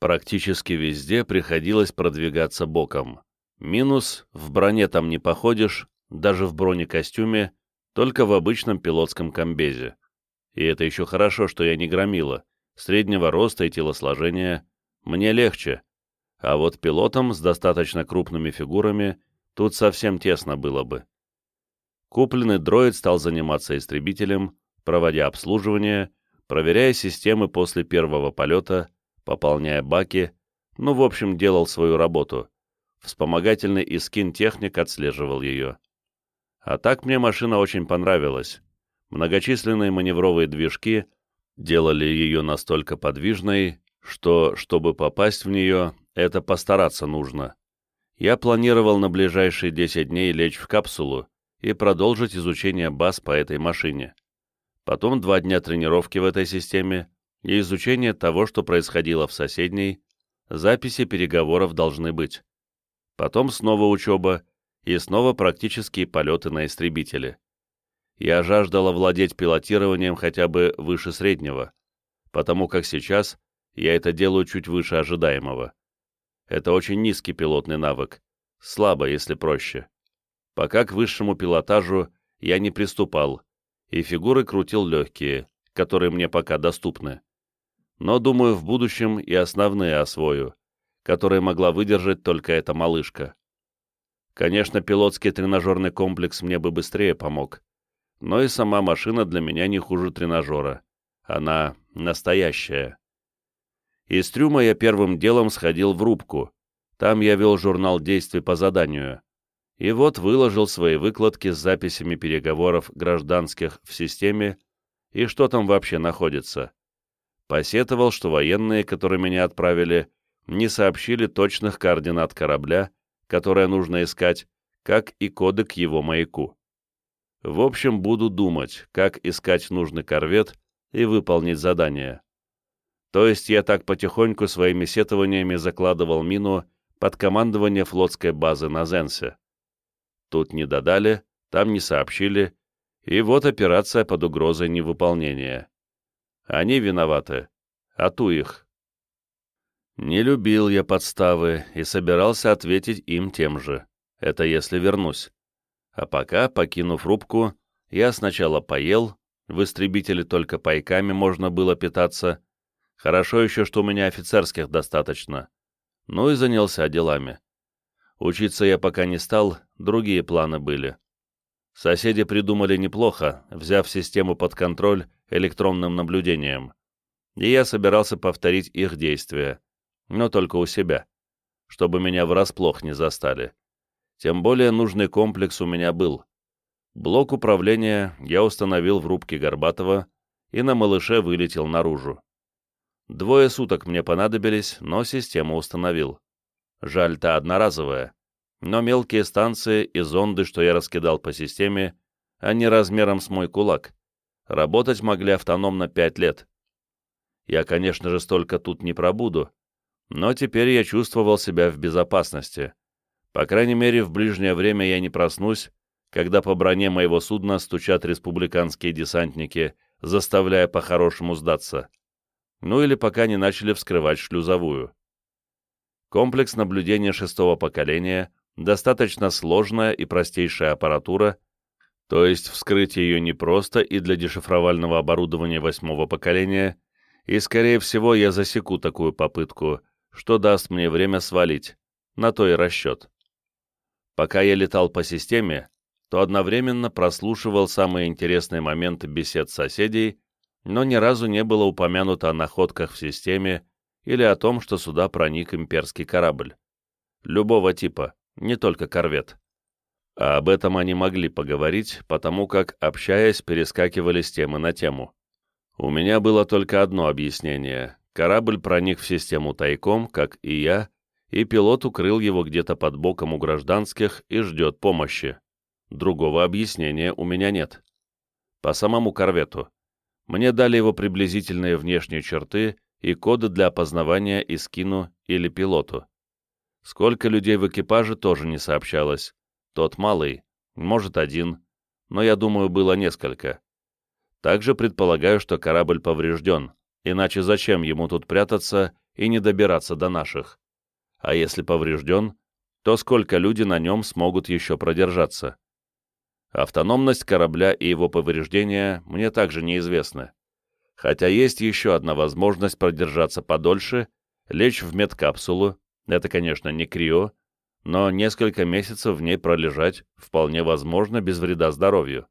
Практически везде приходилось продвигаться боком. Минус — в броне там не походишь, даже в бронекостюме, только в обычном пилотском комбезе. И это еще хорошо, что я не громила. Среднего роста и телосложения мне легче. А вот пилотам с достаточно крупными фигурами тут совсем тесно было бы. Купленный дроид стал заниматься истребителем, проводя обслуживание, проверяя системы после первого полета, пополняя баки, ну, в общем, делал свою работу. Вспомогательный Искин-техник отслеживал ее. А так мне машина очень понравилась. Многочисленные маневровые движки делали ее настолько подвижной, что, чтобы попасть в нее, это постараться нужно. Я планировал на ближайшие 10 дней лечь в капсулу и продолжить изучение баз по этой машине. Потом два дня тренировки в этой системе и изучение того, что происходило в соседней, записи переговоров должны быть. Потом снова учеба и снова практические полеты на истребителе. Я жаждала владеть пилотированием хотя бы выше среднего, потому как сейчас я это делаю чуть выше ожидаемого. Это очень низкий пилотный навык, слабо, если проще. Пока к высшему пилотажу я не приступал, и фигуры крутил легкие, которые мне пока доступны. Но, думаю, в будущем и основные освою, которые могла выдержать только эта малышка. Конечно, пилотский тренажерный комплекс мне бы быстрее помог, но и сама машина для меня не хуже тренажера. Она настоящая. Из трюма я первым делом сходил в рубку. Там я вел журнал действий по заданию. И вот выложил свои выкладки с записями переговоров гражданских в системе и что там вообще находится. Посетовал, что военные, которые меня отправили, не сообщили точных координат корабля, которое нужно искать, как и коды к его маяку. В общем, буду думать, как искать нужный корвет и выполнить задание. То есть я так потихоньку своими сетованиями закладывал мину под командование флотской базы на Зенсе. Тут не додали, там не сообщили, и вот операция под угрозой невыполнения. Они виноваты, а ту их. Не любил я подставы и собирался ответить им тем же. Это если вернусь. А пока, покинув рубку, я сначала поел, в истребителе только пайками можно было питаться. Хорошо еще, что у меня офицерских достаточно. Ну и занялся делами. Учиться я пока не стал, другие планы были. Соседи придумали неплохо, взяв систему под контроль электронным наблюдением. И я собирался повторить их действия, но только у себя, чтобы меня врасплох не застали. Тем более нужный комплекс у меня был. Блок управления я установил в рубке Горбатова и на малыше вылетел наружу. Двое суток мне понадобились, но систему установил. Жаль, та одноразовая. Но мелкие станции и зонды, что я раскидал по системе, они размером с мой кулак. Работать могли автономно пять лет. Я, конечно же, столько тут не пробуду, но теперь я чувствовал себя в безопасности. По крайней мере, в ближнее время я не проснусь, когда по броне моего судна стучат республиканские десантники, заставляя по-хорошему сдаться. Ну или пока не начали вскрывать шлюзовую. Комплекс наблюдения шестого поколения — достаточно сложная и простейшая аппаратура, то есть вскрыть ее непросто и для дешифровального оборудования восьмого поколения, и, скорее всего, я засеку такую попытку, что даст мне время свалить, на то и расчет. Пока я летал по системе, то одновременно прослушивал самые интересные моменты бесед соседей, но ни разу не было упомянуто о находках в системе или о том, что сюда проник имперский корабль. Любого типа, не только корвет. А об этом они могли поговорить, потому как, общаясь, перескакивали с темы на тему. У меня было только одно объяснение. Корабль проник в систему тайком, как и я, и пилот укрыл его где-то под боком у гражданских и ждет помощи. Другого объяснения у меня нет. По самому корвету. Мне дали его приблизительные внешние черты и коды для опознавания и скину или пилоту. Сколько людей в экипаже тоже не сообщалось. Тот малый, может один, но я думаю, было несколько. Также предполагаю, что корабль поврежден, иначе зачем ему тут прятаться и не добираться до наших. А если поврежден, то сколько люди на нем смогут еще продержаться? Автономность корабля и его повреждения мне также неизвестны. Хотя есть еще одна возможность продержаться подольше, лечь в медкапсулу, это, конечно, не крио, но несколько месяцев в ней пролежать вполне возможно без вреда здоровью.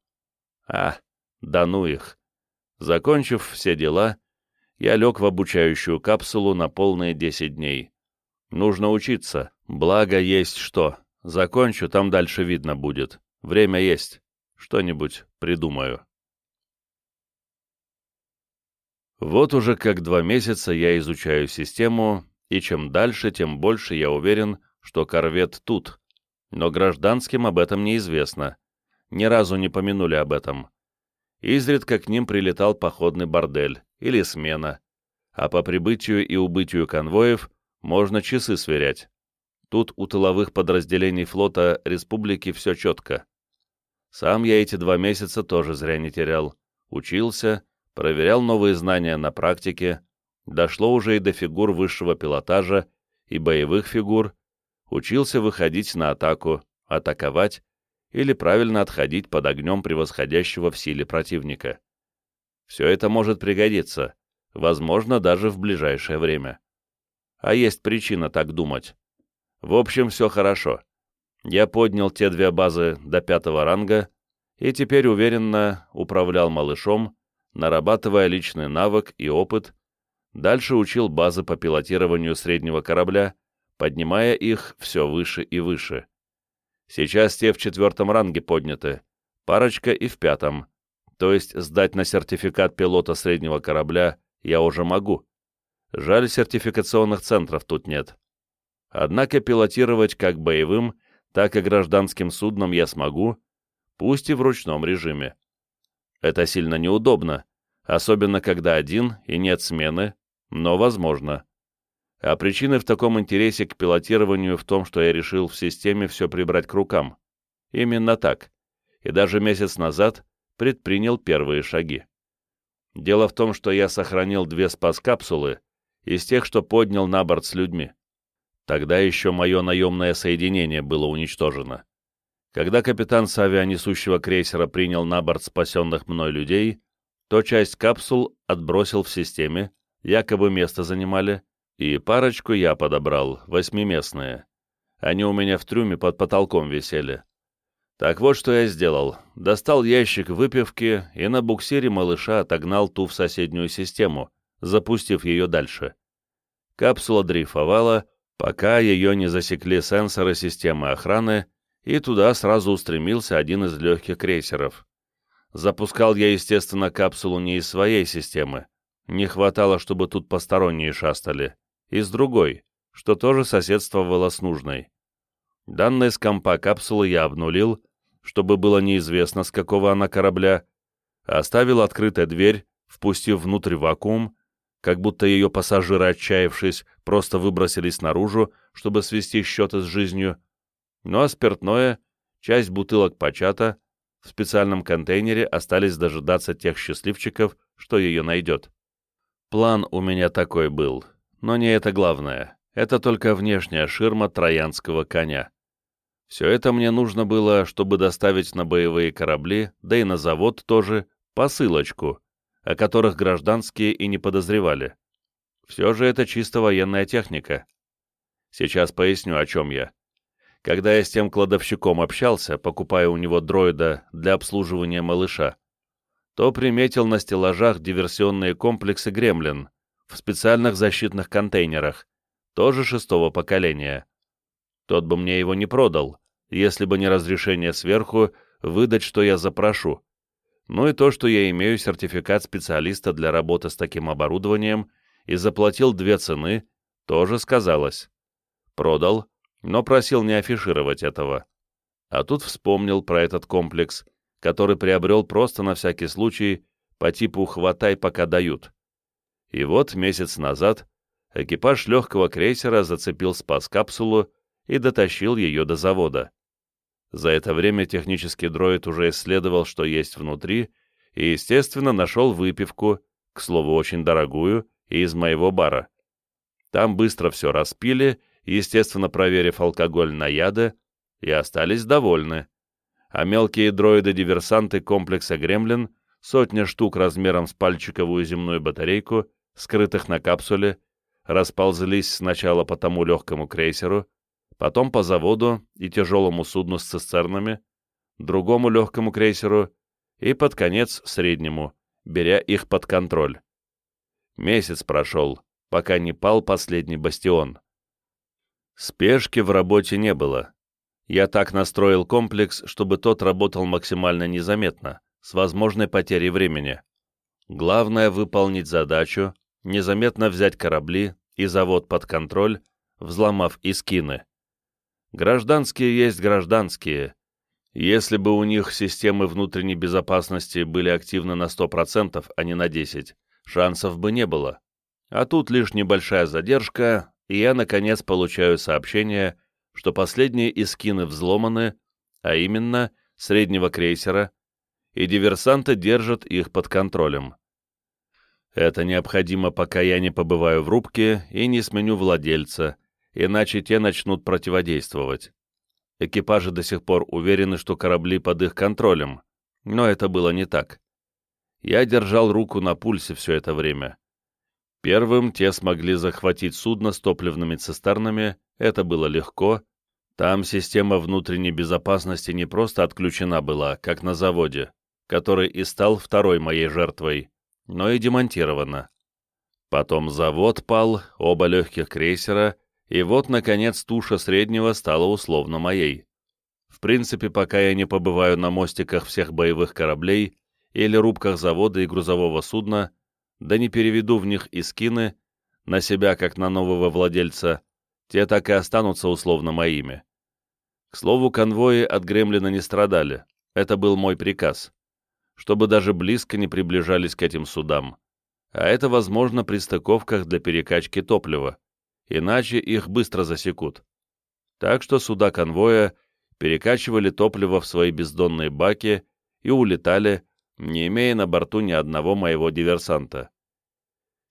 А, да ну их. Закончив все дела, я лег в обучающую капсулу на полные 10 дней. Нужно учиться, благо есть что. Закончу, там дальше видно будет. Время есть. Что-нибудь придумаю. Вот уже как два месяца я изучаю систему, и чем дальше, тем больше я уверен, что корвет тут. Но гражданским об этом неизвестно. Ни разу не помянули об этом. Изредка к ним прилетал походный бордель или смена, а по прибытию и убытию конвоев можно часы сверять. Тут у тыловых подразделений флота республики все четко. Сам я эти два месяца тоже зря не терял. Учился, проверял новые знания на практике, дошло уже и до фигур высшего пилотажа и боевых фигур, учился выходить на атаку, атаковать или правильно отходить под огнем превосходящего в силе противника. Все это может пригодиться, возможно, даже в ближайшее время. А есть причина так думать. В общем, все хорошо. Я поднял те две базы до пятого ранга и теперь уверенно управлял малышом, нарабатывая личный навык и опыт, дальше учил базы по пилотированию среднего корабля, поднимая их все выше и выше. Сейчас те в четвертом ранге подняты, парочка и в пятом, то есть сдать на сертификат пилота среднего корабля я уже могу. Жаль, сертификационных центров тут нет. Однако пилотировать как боевым, так и гражданским судном я смогу, пусть и в ручном режиме. Это сильно неудобно, особенно когда один и нет смены, но возможно. А причины в таком интересе к пилотированию в том, что я решил в системе все прибрать к рукам. Именно так. И даже месяц назад предпринял первые шаги. Дело в том, что я сохранил две спас-капсулы из тех, что поднял на борт с людьми. Тогда еще мое наемное соединение было уничтожено. Когда капитан с авианесущего крейсера принял на борт спасенных мной людей, то часть капсул отбросил в системе, якобы место занимали, и парочку я подобрал, восьмиместные. Они у меня в трюме под потолком висели. Так вот, что я сделал. Достал ящик выпивки и на буксире малыша отогнал ту в соседнюю систему, запустив ее дальше. Капсула дрейфовала, пока ее не засекли сенсоры системы охраны, и туда сразу устремился один из легких крейсеров. Запускал я, естественно, капсулу не из своей системы. Не хватало, чтобы тут посторонние шастали и с другой, что тоже соседствовало с нужной. Данные с компа капсулы я обнулил, чтобы было неизвестно, с какого она корабля, оставил открытой дверь, впустив внутрь вакуум, как будто ее пассажиры, отчаявшись, просто выбросились наружу, чтобы свести счеты с жизнью, ну а спиртное, часть бутылок почата, в специальном контейнере остались дожидаться тех счастливчиков, что ее найдет. План у меня такой был, но не это главное. Это только внешняя ширма троянского коня. Все это мне нужно было, чтобы доставить на боевые корабли, да и на завод тоже, посылочку, о которых гражданские и не подозревали. Все же это чисто военная техника. Сейчас поясню, о чем я. Когда я с тем кладовщиком общался, покупая у него дроида для обслуживания малыша, то приметил на стеллажах диверсионные комплексы «Гремлин», в специальных защитных контейнерах, тоже шестого поколения. Тот бы мне его не продал, если бы не разрешение сверху выдать, что я запрошу. Ну и то, что я имею сертификат специалиста для работы с таким оборудованием и заплатил две цены, тоже сказалось. Продал, но просил не афишировать этого. А тут вспомнил про этот комплекс, который приобрел просто на всякий случай по типу «хватай, пока дают». И вот месяц назад экипаж легкого крейсера зацепил спас-капсулу и дотащил ее до завода. За это время технический дроид уже исследовал, что есть внутри, и, естественно, нашел выпивку, к слову, очень дорогую, и из моего бара. Там быстро все распили, естественно, проверив алкоголь на яды, и остались довольны. А мелкие дроиды-диверсанты комплекса «Гремлин» сотня штук размером с пальчиковую земную батарейку, скрытых на капсуле, расползлись сначала по тому легкому крейсеру, потом по заводу и тяжелому судну с цистернами, другому легкому крейсеру и под конец среднему, беря их под контроль. Месяц прошел, пока не пал последний бастион. Спешки в работе не было. Я так настроил комплекс, чтобы тот работал максимально незаметно, с возможной потерей времени. Главное — выполнить задачу, незаметно взять корабли и завод под контроль, взломав искины. Гражданские есть гражданские. Если бы у них системы внутренней безопасности были активны на 100%, а не на 10%, шансов бы не было. А тут лишь небольшая задержка, и я, наконец, получаю сообщение, что последние искины взломаны, а именно среднего крейсера, и диверсанты держат их под контролем. Это необходимо, пока я не побываю в рубке и не сменю владельца, иначе те начнут противодействовать. Экипажи до сих пор уверены, что корабли под их контролем, но это было не так. Я держал руку на пульсе все это время. Первым те смогли захватить судно с топливными цистернами, это было легко. Там система внутренней безопасности не просто отключена была, как на заводе, который и стал второй моей жертвой, но и демонтирована. Потом завод пал, оба легких крейсера, и вот, наконец, туша среднего стала условно моей. В принципе, пока я не побываю на мостиках всех боевых кораблей или рубках завода и грузового судна, да не переведу в них и скины, на себя как на нового владельца, те так и останутся условно моими. К слову, конвои от Гремлина не страдали, это был мой приказ, чтобы даже близко не приближались к этим судам. А это возможно при стыковках для перекачки топлива, иначе их быстро засекут. Так что суда конвоя перекачивали топливо в свои бездонные баки и улетали, не имея на борту ни одного моего диверсанта.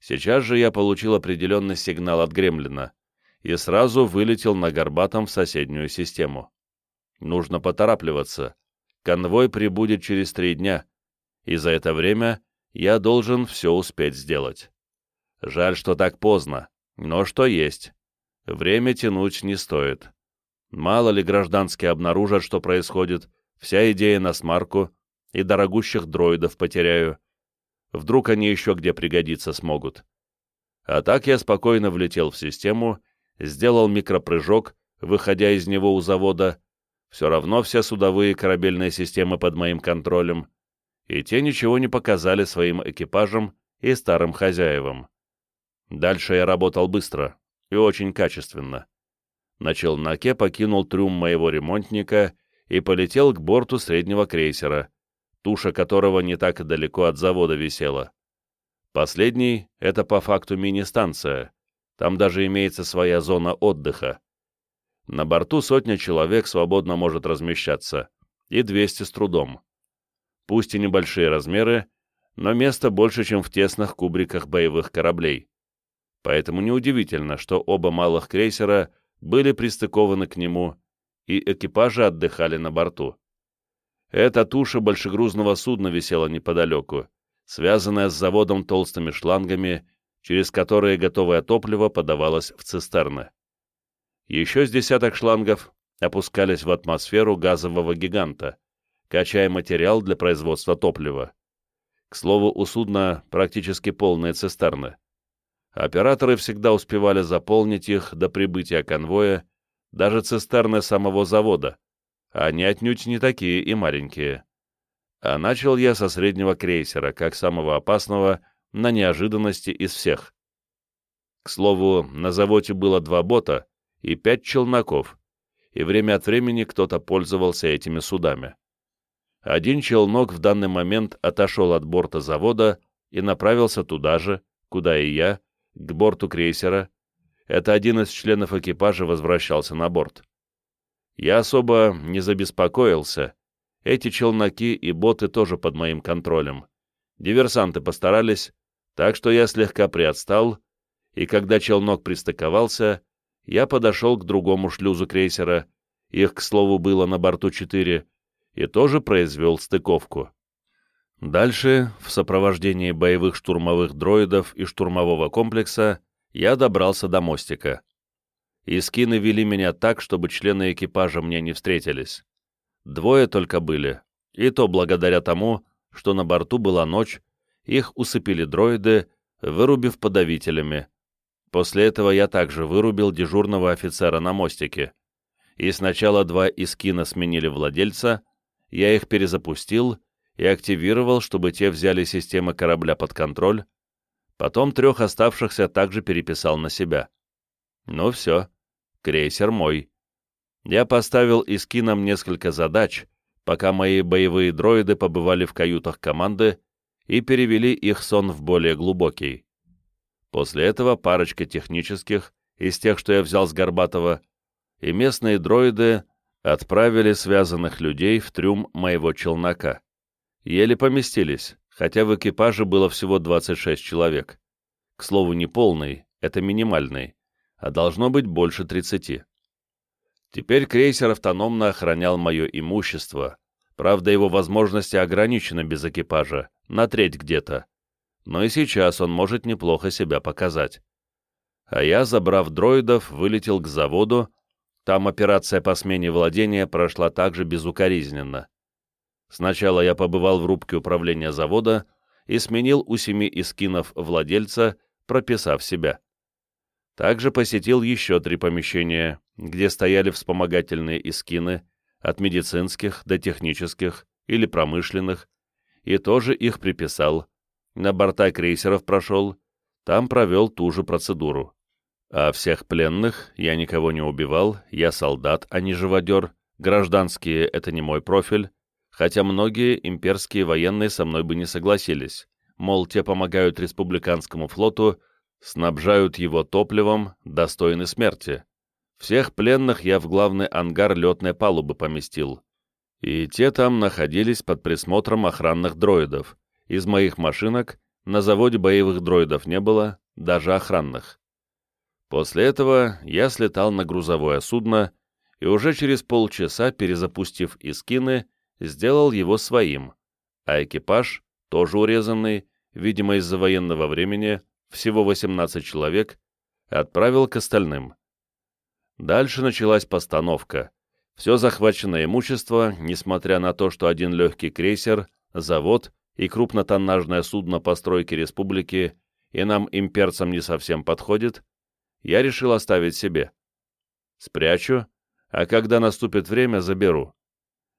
Сейчас же я получил определенный сигнал от Гремлина и сразу вылетел на Горбатом в соседнюю систему. Нужно поторапливаться. Конвой прибудет через три дня, и за это время я должен все успеть сделать. Жаль, что так поздно, но что есть. Время тянуть не стоит. Мало ли гражданские обнаружат, что происходит, вся идея на смарку, и дорогущих дроидов потеряю. Вдруг они еще где пригодиться смогут. А так я спокойно влетел в систему, сделал микропрыжок, выходя из него у завода. Все равно все судовые корабельные системы под моим контролем, и те ничего не показали своим экипажам и старым хозяевам. Дальше я работал быстро и очень качественно. На челноке покинул трюм моего ремонтника и полетел к борту среднего крейсера, туша которого не так далеко от завода висела. Последний — это по факту мини-станция, там даже имеется своя зона отдыха. На борту сотня человек свободно может размещаться, и 200 с трудом. Пусть и небольшие размеры, но места больше, чем в тесных кубриках боевых кораблей. Поэтому неудивительно, что оба малых крейсера были пристыкованы к нему, и экипажи отдыхали на борту. Эта туша большегрузного судна висела неподалеку, связанная с заводом толстыми шлангами, через которые готовое топливо подавалось в цистерны. Еще с десяток шлангов опускались в атмосферу газового гиганта, качая материал для производства топлива. К слову, у судна практически полные цистерны. Операторы всегда успевали заполнить их до прибытия конвоя, даже цистерны самого завода, они отнюдь не такие и маленькие. А начал я со среднего крейсера, как самого опасного, на неожиданности из всех. К слову, на заводе было два бота и пять челноков, и время от времени кто-то пользовался этими судами. Один челнок в данный момент отошел от борта завода и направился туда же, куда и я, к борту крейсера. Это один из членов экипажа возвращался на борт. Я особо не забеспокоился. Эти челноки и боты тоже под моим контролем. Диверсанты постарались, так что я слегка приотстал и когда челнок пристыковался, я подошел к другому шлюзу крейсера, их, к слову, было на борту четыре, и тоже произвел стыковку. Дальше, в сопровождении боевых штурмовых дроидов и штурмового комплекса, я добрался до мостика. Искины вели меня так, чтобы члены экипажа мне не встретились. Двое только были, и то благодаря тому, что на борту была ночь, их усыпили дроиды, вырубив подавителями. После этого я также вырубил дежурного офицера на мостике. И сначала два искина сменили владельца, я их перезапустил и активировал, чтобы те взяли системы корабля под контроль, потом трех оставшихся также переписал на себя. Ну все, крейсер мой. Я поставил Искинам несколько задач, пока мои боевые дроиды побывали в каютах команды и перевели их сон в более глубокий. После этого парочка технических, из тех, что я взял с Горбатова, и местные дроиды отправили связанных людей в трюм моего челнока. Еле поместились, хотя в экипаже было всего 26 человек. К слову, не полный, это минимальный, а должно быть больше 30. Теперь крейсер автономно охранял мое имущество, правда, его возможности ограничены без экипажа, на треть где-то, но и сейчас он может неплохо себя показать. А я, забрав дроидов, вылетел к заводу, там операция по смене владения прошла также безукоризненно. Сначала я побывал в рубке управления завода и сменил у семи искинов владельца, прописав себя. Также посетил еще три помещения, где стояли вспомогательные искины, от медицинских до технических или промышленных, и тоже их приписал. На борта крейсеров прошел, там провел ту же процедуру. А всех пленных я никого не убивал, я солдат, а не живодер, гражданские — это не мой профиль, хотя многие имперские военные со мной бы не согласились, мол, те помогают республиканскому флоту, снабжают его топливом, достойны смерти. Всех пленных я в главный ангар летной палубы поместил. И те там находились под присмотром охранных дроидов. Из моих машинок на заводе боевых дроидов не было, даже охранных. После этого я слетал на грузовое судно и уже через полчаса, перезапустив Искины, сделал его своим, а экипаж, тоже урезанный, видимо из-за военного времени, всего 18 человек, отправил к остальным. Дальше началась постановка. Все захваченное имущество, несмотря на то, что один легкий крейсер, завод и крупнотоннажное судно постройки республики и нам, имперцам, не совсем подходит, я решил оставить себе. Спрячу, а когда наступит время, заберу.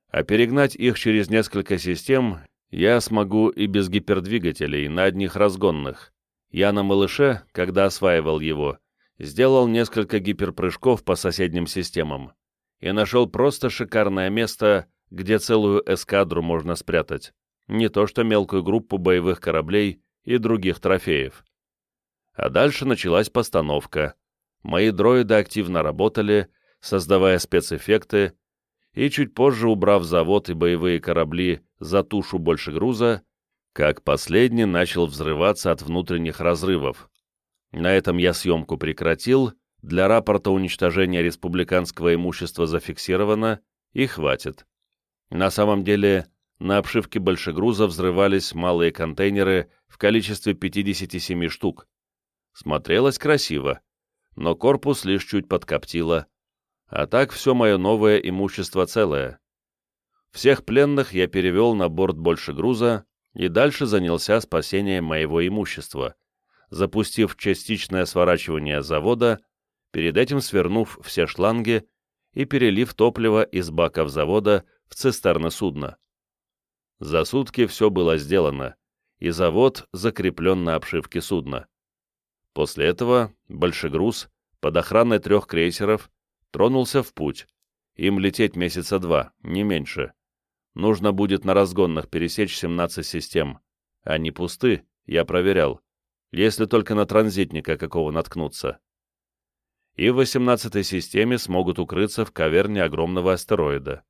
А перегнать их через несколько систем я смогу и без гипердвигателей на одних разгонных. Я на малыше, когда осваивал его, сделал несколько гиперпрыжков по соседним системам и нашел просто шикарное место, где целую эскадру можно спрятать, не то что мелкую группу боевых кораблей и других трофеев. А дальше началась постановка. Мои дроиды активно работали, создавая спецэффекты, и чуть позже, убрав завод и боевые корабли за тушу больше груза, как последний начал взрываться от внутренних разрывов, на этом я съемку прекратил, для рапорта уничтожения республиканского имущества зафиксировано, и хватит. На самом деле, на обшивке большегруза взрывались малые контейнеры в количестве 57 штук. Смотрелось красиво, но корпус лишь чуть подкоптило. А так все мое новое имущество целое. Всех пленных я перевел на борт большегруза и дальше занялся спасением моего имущества — запустив частичное сворачивание завода, перед этим свернув все шланги и перелив топливо из баков завода в цистерны судна. За сутки все было сделано, и завод закреплен на обшивке судна. После этого большегруз под охраной трех крейсеров тронулся в путь. Им лететь месяца два, не меньше. Нужно будет на разгонных пересечь 17 систем. Они пусты, я проверял если только на транзитника какого наткнуться. И в 18-й системе смогут укрыться в каверне огромного астероида.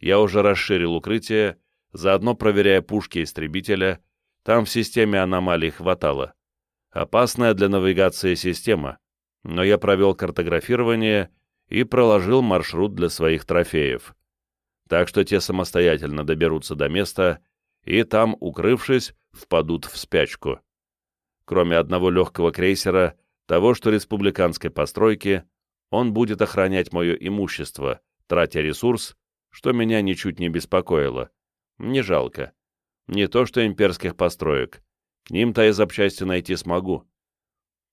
Я уже расширил укрытие, заодно проверяя пушки истребителя, там в системе аномалий хватало. Опасная для навигации система, но я провел картографирование и проложил маршрут для своих трофеев. Так что те самостоятельно доберутся до места и там, укрывшись, впадут в спячку. Кроме одного легкого крейсера, того, что республиканской постройки, он будет охранять мое имущество, тратя ресурс, что меня ничуть не беспокоило. Не жалко. Не то что имперских построек. К ним-то я запчасти найти смогу.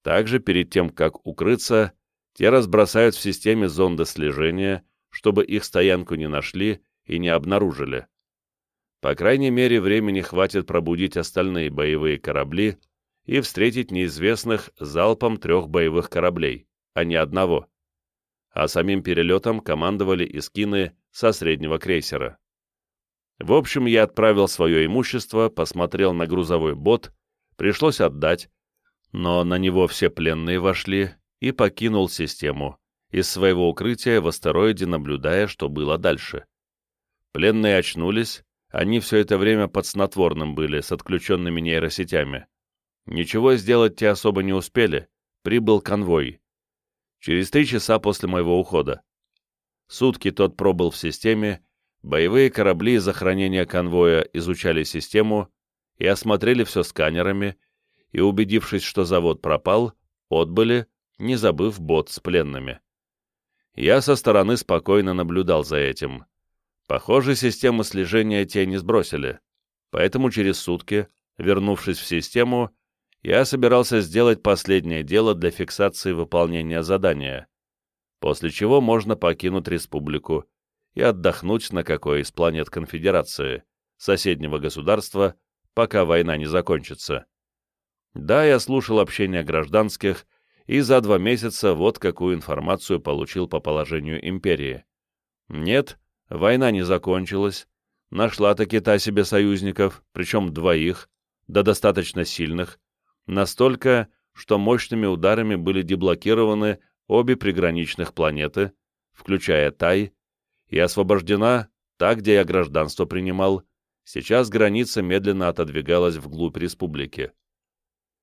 Также перед тем, как укрыться, те разбросают в системе зонды слежения, чтобы их стоянку не нашли и не обнаружили. По крайней мере, времени хватит пробудить остальные боевые корабли и встретить неизвестных залпом трех боевых кораблей, а не одного. А самим перелетом командовали искины со среднего крейсера. В общем, я отправил свое имущество, посмотрел на грузовой бот, пришлось отдать, но на него все пленные вошли и покинул систему, из своего укрытия в астероиде наблюдая, что было дальше. Пленные очнулись, они все это время под снотворным были, с отключенными нейросетями. Ничего сделать те особо не успели, прибыл конвой. Через три часа после моего ухода. Сутки тот пробыл в системе, боевые корабли из охранения конвоя изучали систему и осмотрели все сканерами, и, убедившись, что завод пропал, отбыли, не забыв бот с пленными. Я со стороны спокойно наблюдал за этим. Похоже, системы слежения те сбросили, поэтому через сутки, вернувшись в систему, я собирался сделать последнее дело для фиксации выполнения задания, после чего можно покинуть республику и отдохнуть на какой из планет Конфедерации, соседнего государства, пока война не закончится. Да, я слушал общение гражданских, и за два месяца вот какую информацию получил по положению империи. Нет, война не закончилась, нашла-таки та себе союзников, причем двоих, да достаточно сильных, Настолько, что мощными ударами были деблокированы обе приграничных планеты, включая Тай, и освобождена та, где я гражданство принимал, сейчас граница медленно отодвигалась вглубь республики.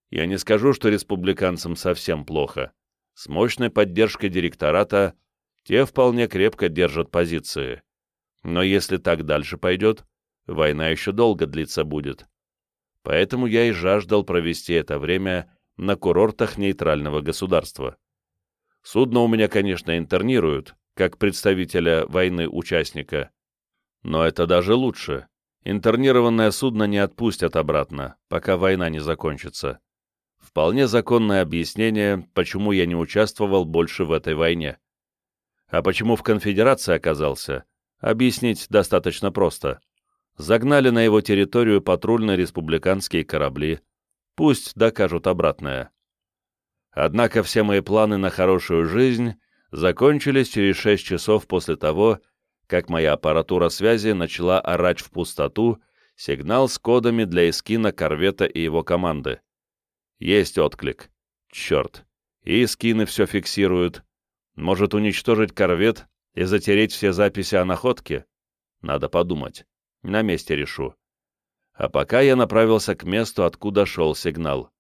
Я не скажу, что республиканцам совсем плохо. С мощной поддержкой директората те вполне крепко держат позиции. Но если так дальше пойдет, война еще долго длиться будет поэтому я и жаждал провести это время на курортах нейтрального государства. Судно у меня, конечно, интернируют, как представителя войны-участника, но это даже лучше. Интернированное судно не отпустят обратно, пока война не закончится. Вполне законное объяснение, почему я не участвовал больше в этой войне. А почему в конфедерации оказался, объяснить достаточно просто загнали на его территорию патрульные республиканские корабли, пусть докажут обратное. Однако все мои планы на хорошую жизнь закончились через шесть часов после того, как моя аппаратура связи начала орать в пустоту сигнал с кодами для эскина корвета и его команды. Есть отклик. Черт. И эскины все фиксируют. Может уничтожить корвет и затереть все записи о находке? Надо подумать. На месте решу. А пока я направился к месту, откуда шел сигнал.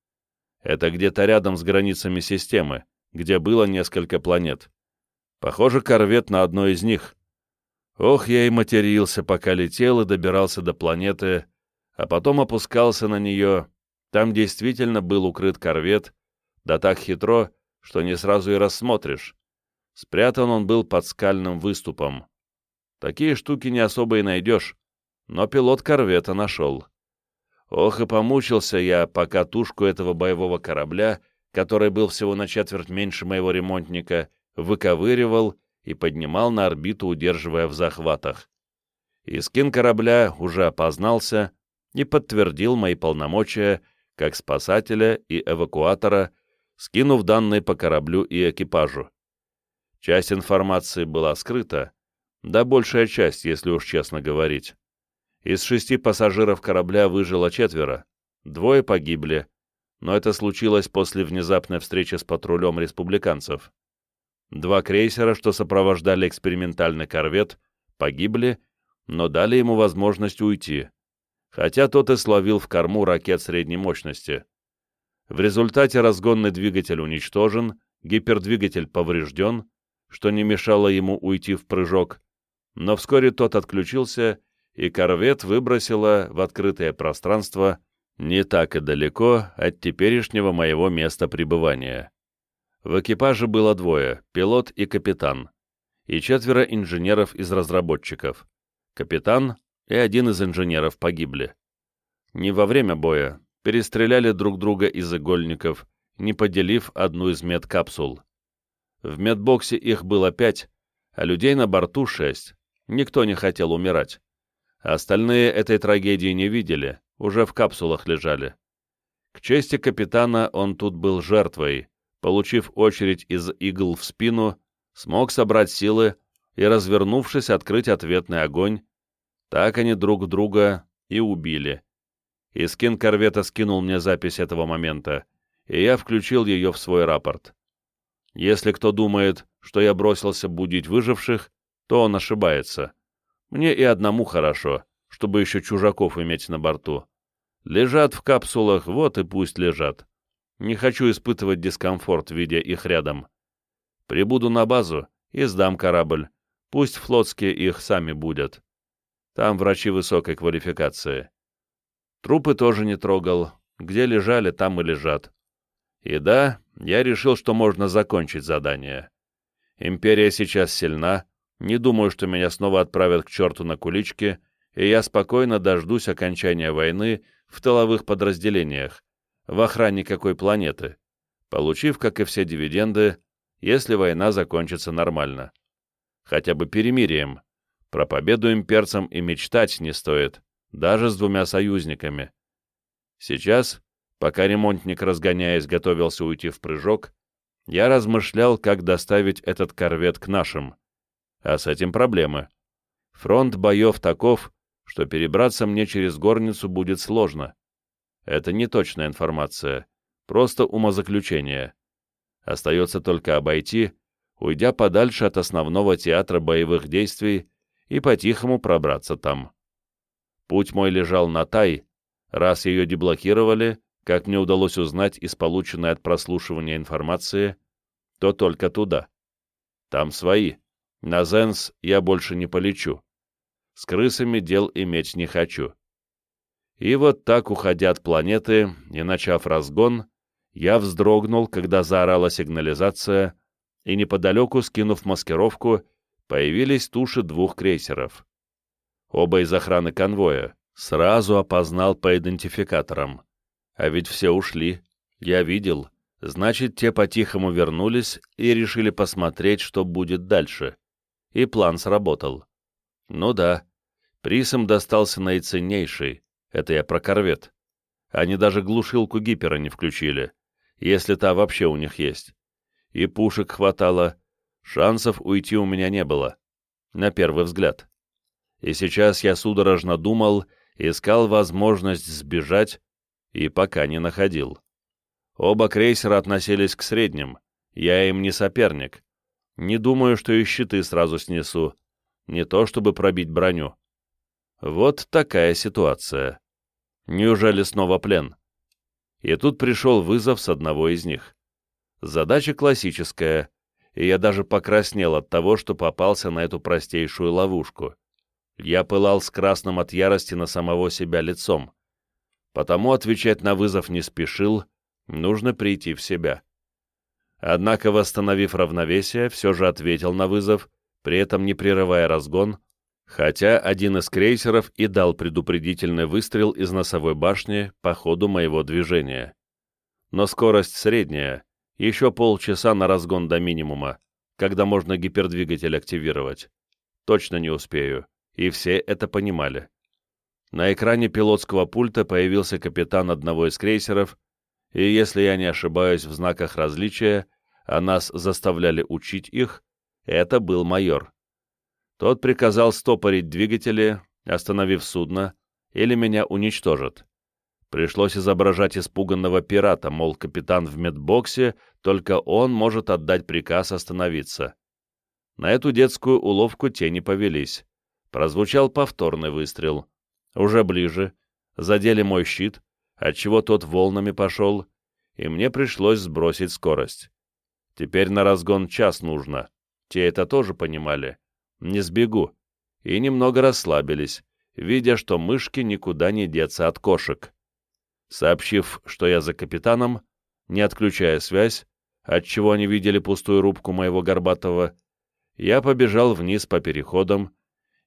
Это где-то рядом с границами системы, где было несколько планет. Похоже, корвет на одной из них. Ох, я и матерился, пока летел и добирался до планеты, а потом опускался на нее. Там действительно был укрыт корвет, да так хитро, что не сразу и рассмотришь. Спрятан он был под скальным выступом. Такие штуки не особо и найдешь, но пилот корвета нашел. Ох, и помучился я, пока тушку этого боевого корабля, который был всего на четверть меньше моего ремонтника, выковыривал и поднимал на орбиту, удерживая в захватах. И скин корабля уже опознался и подтвердил мои полномочия как спасателя и эвакуатора, скинув данные по кораблю и экипажу. Часть информации была скрыта, да большая часть, если уж честно говорить. Из шести пассажиров корабля выжило четверо, двое погибли, но это случилось после внезапной встречи с патрулем республиканцев. Два крейсера, что сопровождали экспериментальный корвет, погибли, но дали ему возможность уйти, хотя тот и словил в корму ракет средней мощности. В результате разгонный двигатель уничтожен, гипердвигатель поврежден, что не мешало ему уйти в прыжок, но вскоре тот отключился, и корвет выбросило в открытое пространство не так и далеко от теперешнего моего места пребывания. В экипаже было двое — пилот и капитан, и четверо инженеров из разработчиков. Капитан и один из инженеров погибли. Не во время боя, перестреляли друг друга из игольников, не поделив одну из медкапсул. В медбоксе их было пять, а людей на борту шесть. Никто не хотел умирать. Остальные этой трагедии не видели, уже в капсулах лежали. К чести капитана он тут был жертвой, получив очередь из игл в спину, смог собрать силы и, развернувшись, открыть ответный огонь. Так они друг друга и убили. И скин корвета скинул мне запись этого момента, и я включил ее в свой рапорт. Если кто думает, что я бросился будить выживших, то он ошибается. Мне и одному хорошо, чтобы еще чужаков иметь на борту. Лежат в капсулах, вот и пусть лежат. Не хочу испытывать дискомфорт, видя их рядом. Прибуду на базу и сдам корабль. Пусть флотские их сами будут. Там врачи высокой квалификации. Трупы тоже не трогал. Где лежали, там и лежат. И да, я решил, что можно закончить задание. Империя сейчас сильна, не думаю, что меня снова отправят к черту на куличке, и я спокойно дождусь окончания войны в тыловых подразделениях, в охране какой планеты, получив, как и все дивиденды, если война закончится нормально. Хотя бы перемирием. Про победу имперцам и мечтать не стоит, даже с двумя союзниками. Сейчас Пока ремонтник, разгоняясь, готовился уйти в прыжок, я размышлял, как доставить этот корвет к нашим. А с этим проблемы. Фронт боев таков, что перебраться мне через горницу будет сложно. Это не точная информация, просто умозаключение. Остается только обойти, уйдя подальше от основного театра боевых действий и по-тихому пробраться там. Путь мой лежал на Тай, раз ее деблокировали, как мне удалось узнать из полученной от прослушивания информации, то только туда. Там свои. На Зенс я больше не полечу. С крысами дел иметь не хочу. И вот так, уходя от планеты и начав разгон, я вздрогнул, когда заорала сигнализация, и неподалеку, скинув маскировку, появились туши двух крейсеров. Оба из охраны конвоя. Сразу опознал по идентификаторам. А ведь все ушли. Я видел. Значит, те по-тихому вернулись и решили посмотреть, что будет дальше. И план сработал. Ну да, приз им достался наиценнейший. Это я про корвет. Они даже глушилку гипера не включили, если та вообще у них есть. И пушек хватало. Шансов уйти у меня не было. На первый взгляд. И сейчас я судорожно думал, искал возможность сбежать, и пока не находил. Оба крейсера относились к средним, я им не соперник. Не думаю, что и щиты сразу снесу, не то чтобы пробить броню. Вот такая ситуация. Неужели снова плен? И тут пришел вызов с одного из них. Задача классическая, и я даже покраснел от того, что попался на эту простейшую ловушку. Я пылал с красным от ярости на самого себя лицом потому отвечать на вызов не спешил, нужно прийти в себя. Однако, восстановив равновесие, все же ответил на вызов, при этом не прерывая разгон, хотя один из крейсеров и дал предупредительный выстрел из носовой башни по ходу моего движения. Но скорость средняя, еще полчаса на разгон до минимума, когда можно гипердвигатель активировать. Точно не успею, и все это понимали. На экране пилотского пульта появился капитан одного из крейсеров, и, если я не ошибаюсь в знаках различия, а нас заставляли учить их, это был майор. Тот приказал стопорить двигатели, остановив судно, или меня уничтожат. Пришлось изображать испуганного пирата, мол, капитан в медбоксе, только он может отдать приказ остановиться. На эту детскую уловку те не повелись. Прозвучал повторный выстрел — уже ближе, задели мой щит, отчего тот волнами пошел, и мне пришлось сбросить скорость. Теперь на разгон час нужно. Те это тоже понимали. Не сбегу. И немного расслабились, видя, что мышки никуда не деться от кошек. Сообщив, что я за капитаном, не отключая связь, отчего они видели пустую рубку моего Горбатого, я побежал вниз по переходам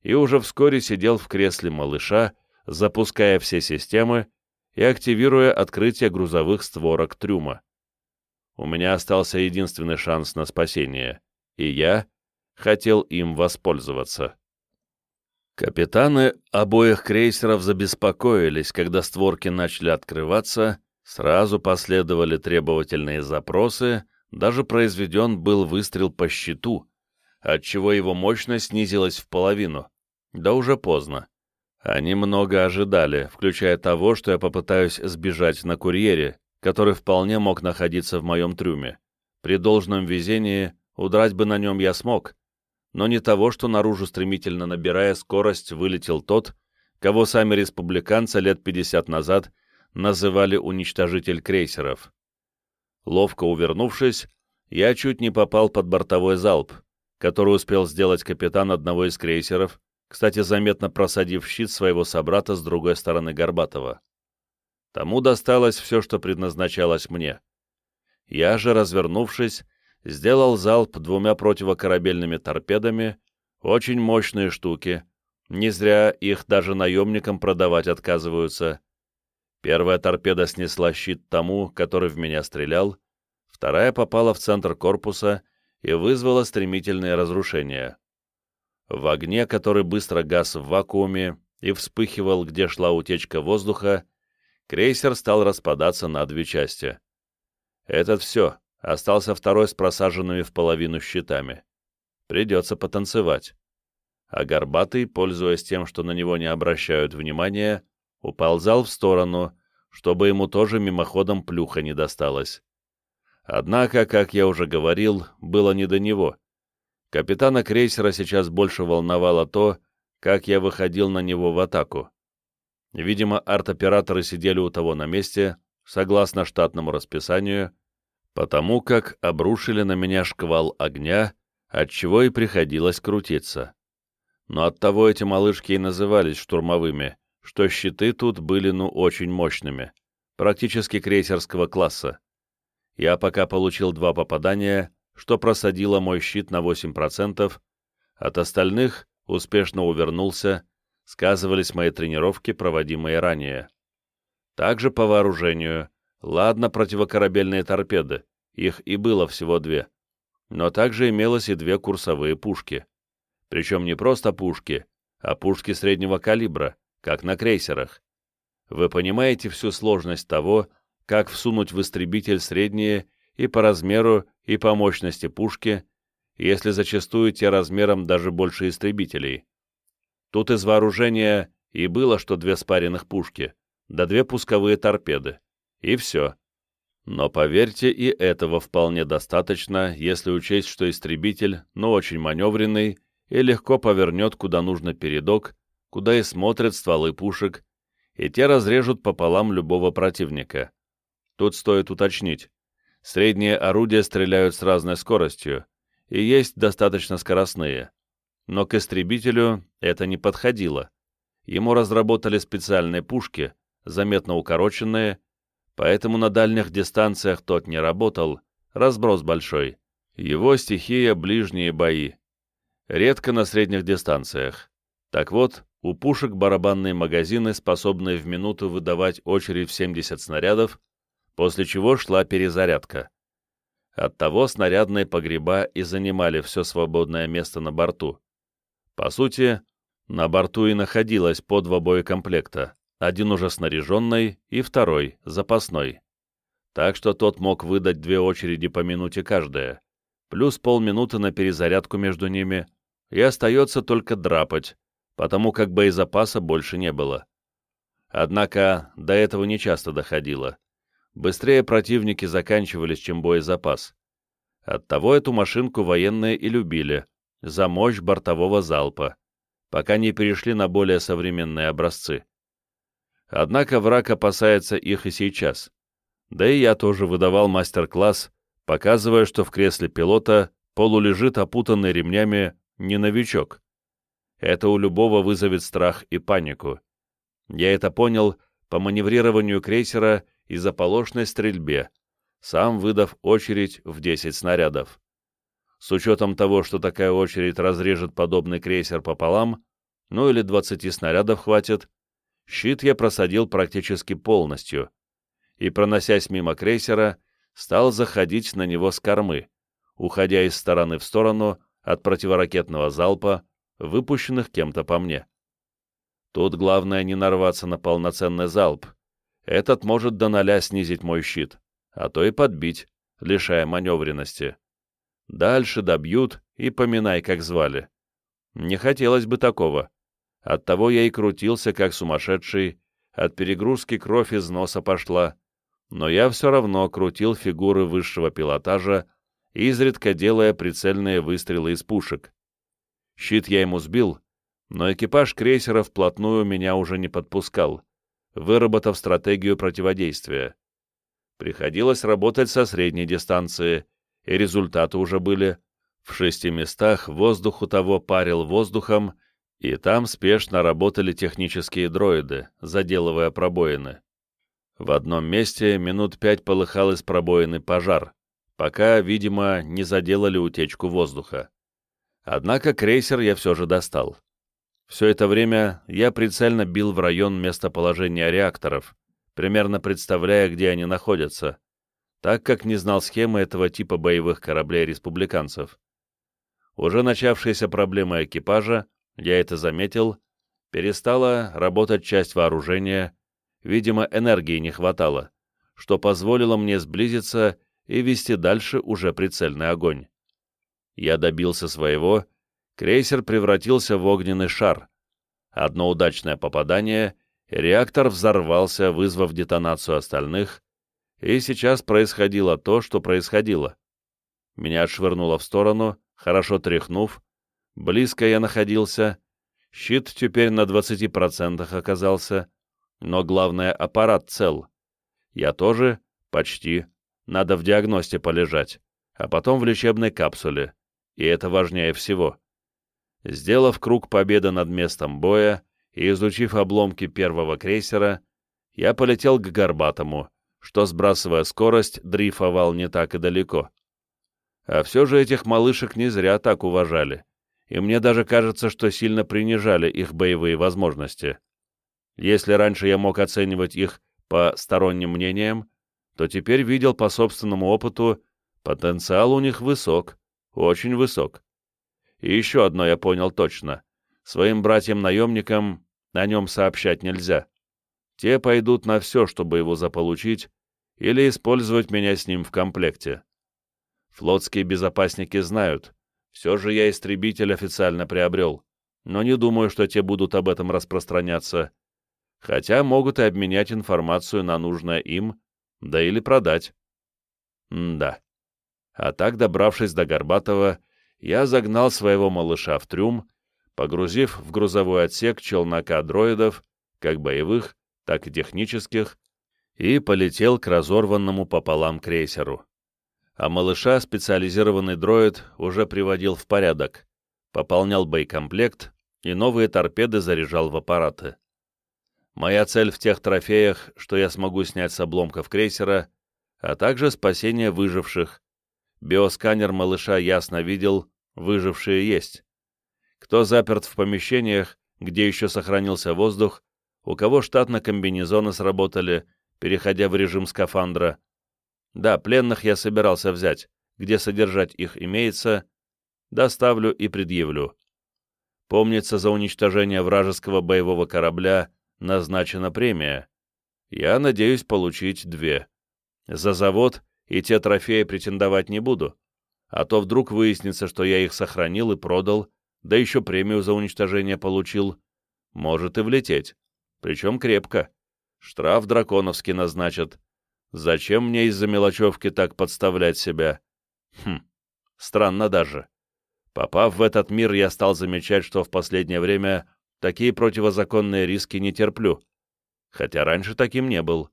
и уже вскоре сидел в кресле малыша, запуская все системы и активируя открытие грузовых створок трюма. У меня остался единственный шанс на спасение, и я хотел им воспользоваться. Капитаны обоих крейсеров забеспокоились, когда створки начали открываться, сразу последовали требовательные запросы, даже произведен был выстрел по щиту, отчего его мощность снизилась в половину. Да уже поздно. Они много ожидали, включая того, что я попытаюсь сбежать на курьере, который вполне мог находиться в моем трюме. При должном везении удрать бы на нем я смог, но не того, что наружу стремительно набирая скорость вылетел тот, кого сами республиканцы лет 50 назад называли уничтожитель крейсеров. Ловко увернувшись, я чуть не попал под бортовой залп, который успел сделать капитан одного из крейсеров, кстати, заметно просадив щит своего собрата с другой стороны Горбатова. Тому досталось все, что предназначалось мне. Я же, развернувшись, сделал залп двумя противокорабельными торпедами, очень мощные штуки, не зря их даже наемникам продавать отказываются. Первая торпеда снесла щит тому, который в меня стрелял, вторая попала в центр корпуса и вызвала стремительные разрушения. В огне, который быстро гас в вакууме и вспыхивал, где шла утечка воздуха, крейсер стал распадаться на две части. Это все, Остался второй с просаженными в половину щитами. Придется потанцевать. А Горбатый, пользуясь тем, что на него не обращают внимания, уползал в сторону, чтобы ему тоже мимоходом плюха не досталось. Однако, как я уже говорил, было не до него. Капитана крейсера сейчас больше волновало то, как я выходил на него в атаку. Видимо, арт-операторы сидели у того на месте, согласно штатному расписанию, потому как обрушили на меня шквал огня, отчего и приходилось крутиться. Но оттого эти малышки и назывались штурмовыми, что щиты тут были ну очень мощными, практически крейсерского класса. Я пока получил два попадания, что просадило мой щит на 8%, от остальных успешно увернулся, сказывались мои тренировки, проводимые ранее. Также по вооружению Ладно, противокорабельные торпеды, их и было всего две. Но также имелось и две курсовые пушки. Причем не просто пушки, а пушки среднего калибра, как на крейсерах. Вы понимаете всю сложность того, как всунуть в истребитель средние и по размеру, и по мощности пушки, если зачастую те размером даже больше истребителей. Тут из вооружения и было, что две спаренных пушки, да две пусковые торпеды. И все. Но поверьте, и этого вполне достаточно, если учесть, что истребитель, но очень маневренный, и легко повернет куда нужно передок, куда и смотрят стволы пушек, и те разрежут пополам любого противника. Тут стоит уточнить. Средние орудия стреляют с разной скоростью, и есть достаточно скоростные. Но к истребителю это не подходило. Ему разработали специальные пушки, заметно укороченные, поэтому на дальних дистанциях тот не работал, разброс большой. Его стихия — ближние бои. Редко на средних дистанциях. Так вот, у пушек барабанные магазины, способные в минуту выдавать очередь в 70 снарядов, после чего шла перезарядка. Оттого снарядные погреба и занимали все свободное место на борту. По сути, на борту и находилось по два боекомплекта один уже снаряженный и второй, запасной. Так что тот мог выдать две очереди по минуте каждая, плюс полминуты на перезарядку между ними, и остается только драпать, потому как боезапаса больше не было. Однако до этого не часто доходило. Быстрее противники заканчивались, чем боезапас. Оттого эту машинку военные и любили, за мощь бортового залпа, пока не перешли на более современные образцы. Однако враг опасается их и сейчас. Да и я тоже выдавал мастер-класс, показывая, что в кресле пилота полулежит опутанный ремнями не новичок. Это у любого вызовет страх и панику. Я это понял по маневрированию крейсера и заполошной стрельбе, сам выдав очередь в 10 снарядов. С учетом того, что такая очередь разрежет подобный крейсер пополам, ну или 20 снарядов хватит, щит я просадил практически полностью и, проносясь мимо крейсера, стал заходить на него с кормы, уходя из стороны в сторону от противоракетного залпа, выпущенных кем-то по мне. Тут главное не нарваться на полноценный залп. Этот может до ноля снизить мой щит, а то и подбить, лишая маневренности. Дальше добьют и поминай, как звали. Не хотелось бы такого. Оттого я и крутился, как сумасшедший, от перегрузки кровь из носа пошла, но я все равно крутил фигуры высшего пилотажа, изредка делая прицельные выстрелы из пушек. Щит я ему сбил, но экипаж крейсера вплотную меня уже не подпускал, выработав стратегию противодействия. Приходилось работать со средней дистанции, и результаты уже были. В шести местах воздух у того парил воздухом, и там спешно работали технические дроиды, заделывая пробоины. В одном месте минут пять полыхал из пробоины пожар, пока, видимо, не заделали утечку воздуха. Однако крейсер я все же достал. Все это время я прицельно бил в район местоположения реакторов, примерно представляя, где они находятся, так как не знал схемы этого типа боевых кораблей республиканцев. Уже начавшаяся проблема экипажа, я это заметил, перестала работать часть вооружения, видимо, энергии не хватало, что позволило мне сблизиться и вести дальше уже прицельный огонь. Я добился своего, крейсер превратился в огненный шар. Одно удачное попадание, реактор взорвался, вызвав детонацию остальных, и сейчас происходило то, что происходило. Меня отшвырнуло в сторону, хорошо тряхнув. Близко я находился. Щит теперь на 20% оказался. Но главное, аппарат цел. Я тоже? Почти. Надо в диагносте полежать. А потом в лечебной капсуле. И это важнее всего. Сделав круг победы над местом боя и изучив обломки первого крейсера, я полетел к Горбатому, что, сбрасывая скорость, дрейфовал не так и далеко. А все же этих малышек не зря так уважали, и мне даже кажется, что сильно принижали их боевые возможности. Если раньше я мог оценивать их по сторонним мнениям, то теперь видел по собственному опыту, потенциал у них высок, очень высок. И еще одно я понял точно. Своим братьям-наемникам о нем сообщать нельзя. Те пойдут на все, чтобы его заполучить, или использовать меня с ним в комплекте. Флотские безопасники знают, все же я истребитель официально приобрел, но не думаю, что те будут об этом распространяться, хотя могут и обменять информацию на нужное им, да или продать. М да. А так, добравшись до Горбатова, я загнал своего малыша в трюм, погрузив в грузовой отсек челнока дроидов, как боевых, так и технических, и полетел к разорванному пополам крейсеру. А малыша специализированный дроид уже приводил в порядок, пополнял боекомплект и новые торпеды заряжал в аппараты. Моя цель в тех трофеях, что я смогу снять с обломков крейсера, а также спасение выживших. Биосканер малыша ясно видел, выжившие есть. Кто заперт в помещениях, где еще сохранился воздух, у кого штатно комбинезоны сработали, переходя в режим скафандра. Да, пленных я собирался взять, где содержать их имеется, доставлю и предъявлю. Помнится, за уничтожение вражеского боевого корабля назначена премия. Я надеюсь получить две. За завод и те трофеи претендовать не буду, а то вдруг выяснится, что я их сохранил и продал, да еще премию за уничтожение получил. Может и влететь причем крепко. Штраф драконовский назначат. Зачем мне из-за мелочевки так подставлять себя? Хм, странно даже. Попав в этот мир, я стал замечать, что в последнее время такие противозаконные риски не терплю. Хотя раньше таким не был.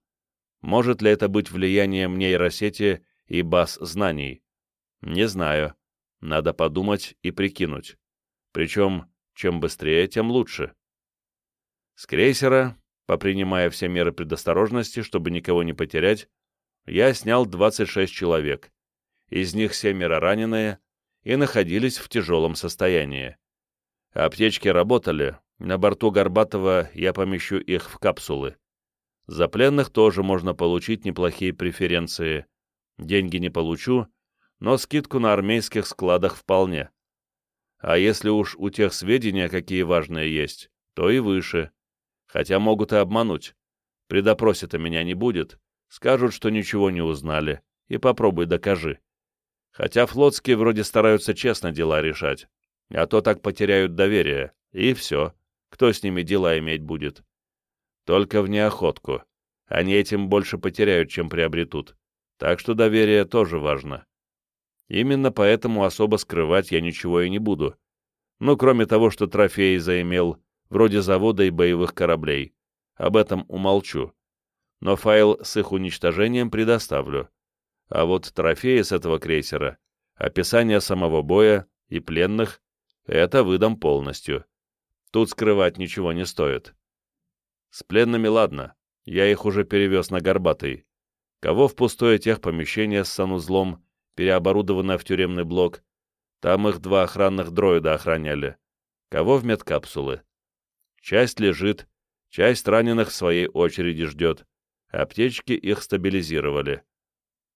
Может ли это быть влиянием нейросети и баз знаний? Не знаю. Надо подумать и прикинуть. Причем, чем быстрее, тем лучше. С крейсера, попринимая все меры предосторожности, чтобы никого не потерять, я снял 26 человек. Из них семеро раненые и находились в тяжелом состоянии. Аптечки работали, на борту Горбатова я помещу их в капсулы. За пленных тоже можно получить неплохие преференции. Деньги не получу, но скидку на армейских складах вполне. А если уж у тех сведения какие важные есть, то и выше. Хотя могут и обмануть. При допросе-то меня не будет. Скажут, что ничего не узнали. И попробуй докажи. Хотя флотские вроде стараются честно дела решать. А то так потеряют доверие. И все. Кто с ними дела иметь будет? Только в неохотку. Они этим больше потеряют, чем приобретут. Так что доверие тоже важно. Именно поэтому особо скрывать я ничего и не буду. Ну, кроме того, что трофеи заимел, вроде завода и боевых кораблей. Об этом умолчу. Но файл с их уничтожением предоставлю. А вот трофеи с этого крейсера, описание самого боя и пленных — это выдам полностью. Тут скрывать ничего не стоит. С пленными ладно, я их уже перевез на Горбатый. Кого в пустое техпомещение с санузлом, переоборудованное в тюремный блок, там их два охранных дроида охраняли. Кого в медкапсулы. Часть лежит, часть раненых в своей очереди ждет. Аптечки их стабилизировали.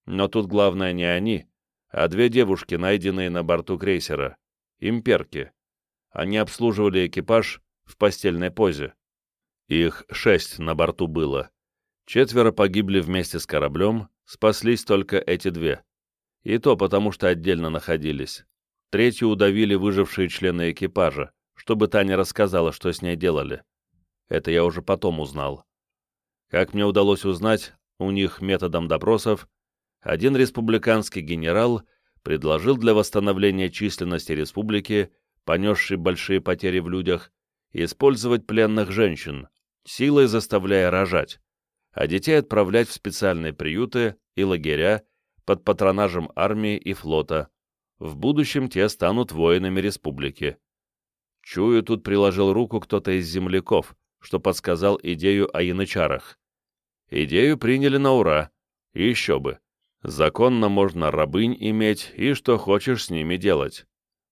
Но тут главное не они, а две девушки, найденные на борту крейсера. Имперки. Они обслуживали экипаж в постельной позе. Их шесть на борту было. Четверо погибли вместе с кораблем, спаслись только эти две. И то потому, что отдельно находились. Третью удавили выжившие члены экипажа, чтобы та не рассказала, что с ней делали. Это я уже потом узнал. Как мне удалось узнать, у них методом допросов один республиканский генерал предложил для восстановления численности республики, понесшей большие потери в людях, использовать пленных женщин, силой заставляя рожать, а детей отправлять в специальные приюты и лагеря под патронажем армии и флота. В будущем те станут воинами республики. Чую, тут приложил руку кто-то из земляков, что подсказал идею о янычарах. Идею приняли на ура, еще бы. Законно можно рабынь иметь и что хочешь с ними делать.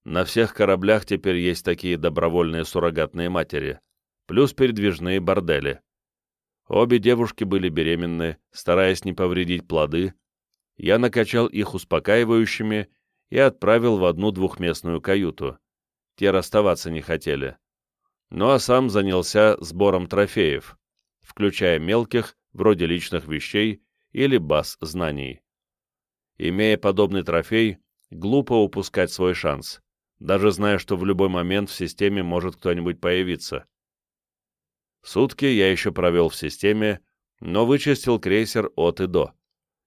На всех кораблях теперь есть такие добровольные суррогатные матери, плюс передвижные бордели. Обе девушки были беременны, стараясь не повредить плоды. Я накачал их успокаивающими и отправил в одну двухместную каюту те расставаться не хотели. Ну а сам занялся сбором трофеев, включая мелких, вроде личных вещей или баз знаний. Имея подобный трофей, глупо упускать свой шанс, даже зная, что в любой момент в системе может кто-нибудь появиться. Сутки я еще провел в системе, но вычистил крейсер от и до.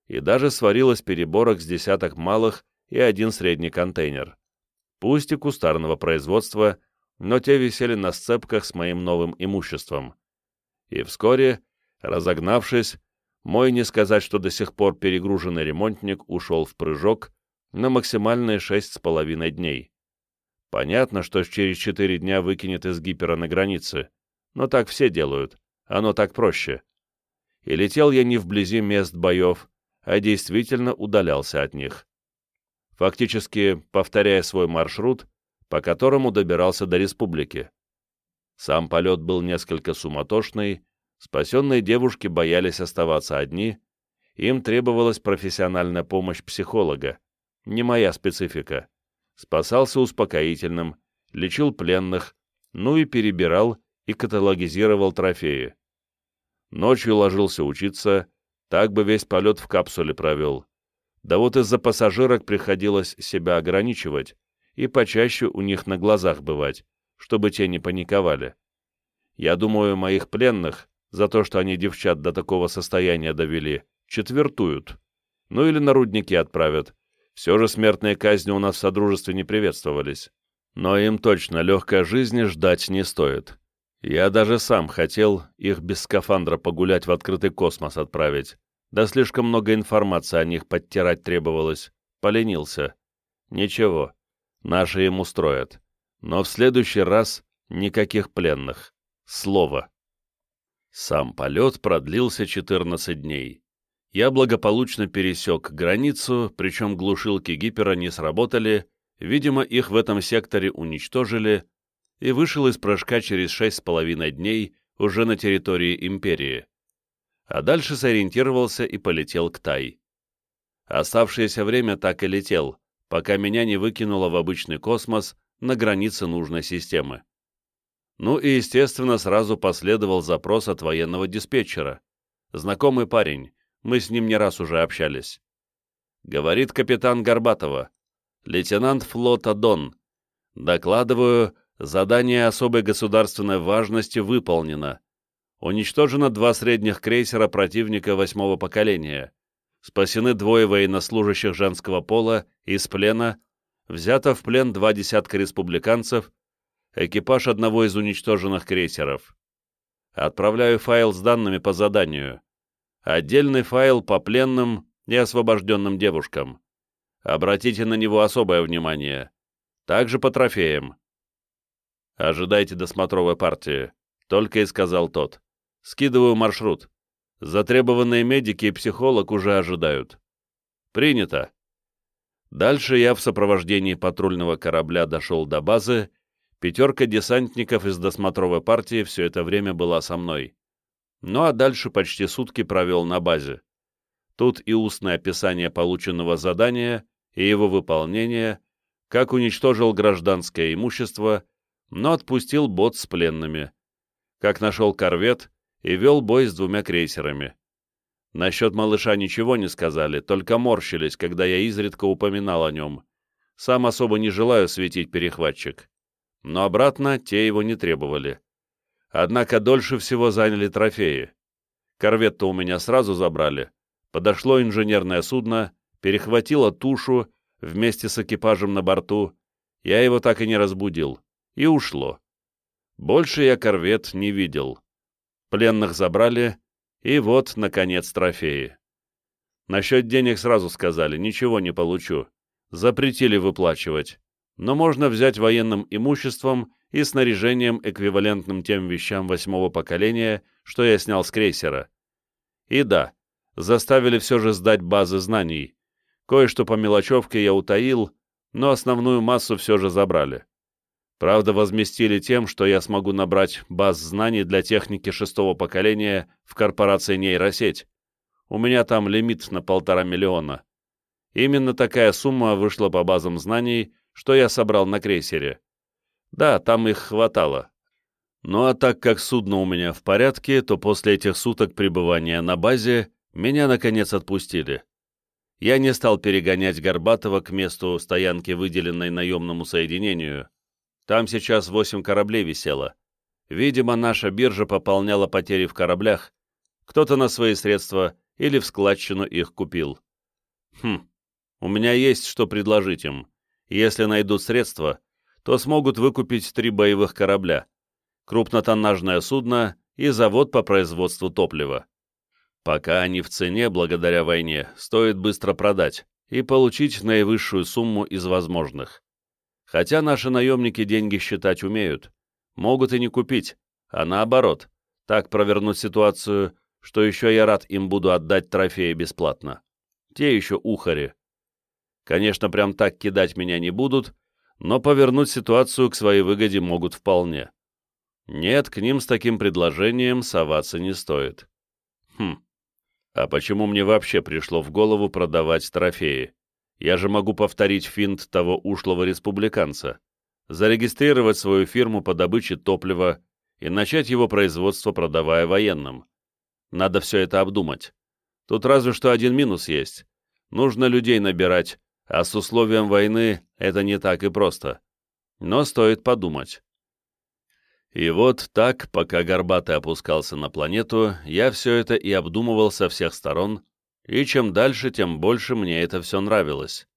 И даже сварилось переборок с десяток малых и один средний контейнер пусть и кустарного производства, но те висели на сцепках с моим новым имуществом. И вскоре, разогнавшись, мой не сказать, что до сих пор перегруженный ремонтник ушел в прыжок на максимальные шесть с половиной дней. Понятно, что через четыре дня выкинет из гипера на границе, но так все делают, оно так проще. И летел я не вблизи мест боев, а действительно удалялся от них фактически повторяя свой маршрут, по которому добирался до республики. Сам полет был несколько суматошный, спасенные девушки боялись оставаться одни, им требовалась профессиональная помощь психолога, не моя специфика. Спасался успокоительным, лечил пленных, ну и перебирал и каталогизировал трофеи. Ночью ложился учиться, так бы весь полет в капсуле провел. Да вот из-за пассажирок приходилось себя ограничивать и почаще у них на глазах бывать, чтобы те не паниковали. Я думаю, моих пленных, за то, что они девчат до такого состояния довели, четвертуют. Ну или на рудники отправят. Все же смертные казни у нас в Содружестве не приветствовались. Но им точно легкой жизни ждать не стоит. Я даже сам хотел их без скафандра погулять в открытый космос отправить, Да слишком много информации о них подтирать требовалось. Поленился. Ничего, наши им устроят. Но в следующий раз никаких пленных. Слово. Сам полет продлился 14 дней. Я благополучно пересек границу, причем глушилки гипера не сработали, видимо, их в этом секторе уничтожили, и вышел из прыжка через шесть с половиной дней уже на территории Империи. А дальше сориентировался и полетел к Тай. Оставшееся время так и летел, пока меня не выкинуло в обычный космос на границе нужной системы. Ну и, естественно, сразу последовал запрос от военного диспетчера. Знакомый парень, мы с ним не раз уже общались. Говорит капитан Горбатова, лейтенант флота Дон. Докладываю, задание особой государственной важности выполнено. Уничтожено два средних крейсера противника восьмого поколения. Спасены двое военнослужащих женского пола из плена, взято в плен два десятка республиканцев, экипаж одного из уничтоженных крейсеров. Отправляю файл с данными по заданию. Отдельный файл по пленным и освобожденным девушкам. Обратите на него особое внимание. Также по трофеям. Ожидайте досмотровой партии, только и сказал тот. Скидываю маршрут. Затребованные медики и психолог уже ожидают. Принято. Дальше я в сопровождении патрульного корабля дошел до базы Пятерка десантников из досмотровой партии все это время была со мной. Ну а дальше почти сутки провел на базе. Тут и устное описание полученного задания, и его выполнение, как уничтожил гражданское имущество, но отпустил бот с пленными, как нашел корвет и вел бой с двумя крейсерами. Насчет малыша ничего не сказали, только морщились, когда я изредка упоминал о нем. Сам особо не желаю светить перехватчик но обратно те его не требовали. Однако дольше всего заняли трофеи. Корвет-то у меня сразу забрали. Подошло инженерное судно, перехватило тушу вместе с экипажем на борту. Я его так и не разбудил. И ушло. Больше я корвет не видел. Пленных забрали, и вот, наконец, трофеи. Насчет денег сразу сказали, ничего не получу. Запретили выплачивать но можно взять военным имуществом и снаряжением, эквивалентным тем вещам восьмого поколения, что я снял с крейсера. И да, заставили все же сдать базы знаний. Кое-что по мелочевке я утаил, но основную массу все же забрали. Правда, возместили тем, что я смогу набрать баз знаний для техники шестого поколения в корпорации нейросеть. У меня там лимит на полтора миллиона. Именно такая сумма вышла по базам знаний, что я собрал на крейсере. Да, там их хватало. Ну а так как судно у меня в порядке, то после этих суток пребывания на базе меня, наконец, отпустили. Я не стал перегонять Горбатова к месту стоянки, выделенной наемному соединению. Там сейчас восемь кораблей висело. Видимо, наша биржа пополняла потери в кораблях. Кто-то на свои средства или в складчину их купил. Хм, у меня есть что предложить им. Если найдут средства, то смогут выкупить три боевых корабля, крупнотоннажное судно и завод по производству топлива. Пока они в цене, благодаря войне, стоит быстро продать и получить наивысшую сумму из возможных. Хотя наши наемники деньги считать умеют, могут и не купить, а наоборот, так провернуть ситуацию, что еще я рад им буду отдать трофеи бесплатно. Те еще ухари, Конечно, прям так кидать меня не будут, но повернуть ситуацию к своей выгоде могут вполне. Нет, к ним с таким предложением соваться не стоит. Хм, а почему мне вообще пришло в голову продавать трофеи? Я же могу повторить финт того ушлого республиканца, зарегистрировать свою фирму по добыче топлива и начать его производство, продавая военным. Надо все это обдумать. Тут разве что один минус есть. Нужно людей набирать, а с условием войны это не так и просто. Но стоит подумать. И вот так, пока Горбатый опускался на планету, я все это и обдумывал со всех сторон, и чем дальше, тем больше мне это все нравилось.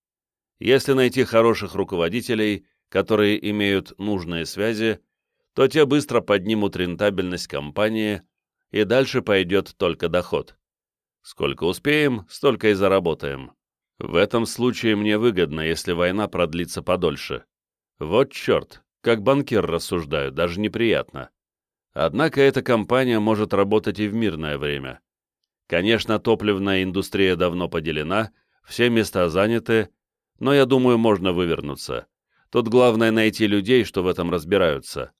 Если найти хороших руководителей, которые имеют нужные связи, то те быстро поднимут рентабельность компании, и дальше пойдет только доход. Сколько успеем, столько и заработаем. В этом случае мне выгодно, если война продлится подольше. Вот черт, как банкир рассуждаю, даже неприятно. Однако эта компания может работать и в мирное время. Конечно, топливная индустрия давно поделена, все места заняты, но я думаю, можно вывернуться. Тут главное найти людей, что в этом разбираются.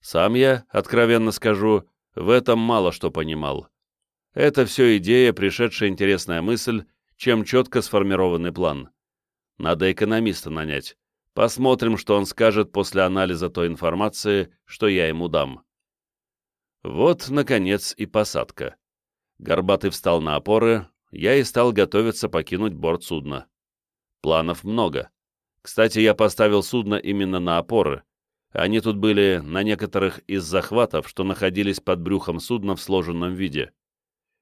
Сам я, откровенно скажу, в этом мало что понимал. Это все идея, пришедшая интересная мысль, чем четко сформированный план. Надо экономиста нанять. Посмотрим, что он скажет после анализа той информации, что я ему дам. Вот, наконец, и посадка. Горбатый встал на опоры, я и стал готовиться покинуть борт судна. Планов много. Кстати, я поставил судно именно на опоры. Они тут были на некоторых из захватов, что находились под брюхом судна в сложенном виде.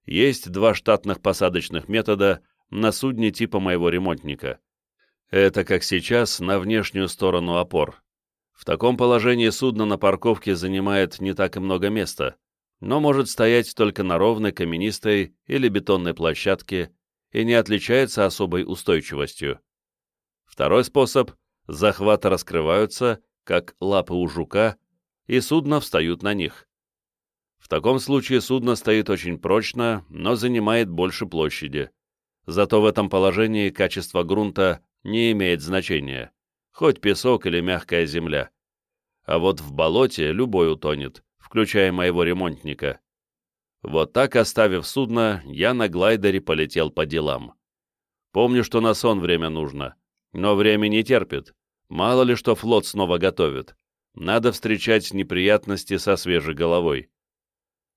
Есть два штатных посадочных метода на судне типа моего ремонтника. Это, как сейчас, на внешнюю сторону опор. В таком положении судно на парковке занимает не так и много места, но может стоять только на ровной каменистой или бетонной площадке и не отличается особой устойчивостью. Второй способ – захваты раскрываются, как лапы у жука, и судно встают на них. В таком случае судно стоит очень прочно, но занимает больше площади. Зато в этом положении качество грунта не имеет значения, хоть песок или мягкая земля. А вот в болоте любой утонет, включая моего ремонтника. Вот так, оставив судно, я на глайдере полетел по делам. Помню, что на сон время нужно, но время не терпит. Мало ли что флот снова готовит. Надо встречать неприятности со свежей головой.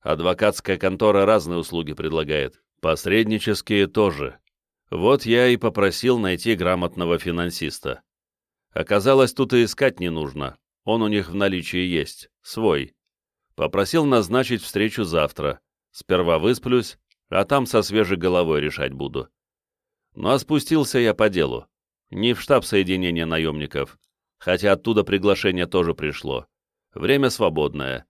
Адвокатская контора разные услуги предлагает, посреднические тоже. Вот я и попросил найти грамотного финансиста. Оказалось, тут и искать не нужно, он у них в наличии есть, свой. Попросил назначить встречу завтра. Сперва высплюсь, а там со свежей головой решать буду. Ну а спустился я по делу. Не в штаб соединения наемников, хотя оттуда приглашение тоже пришло. Время свободное.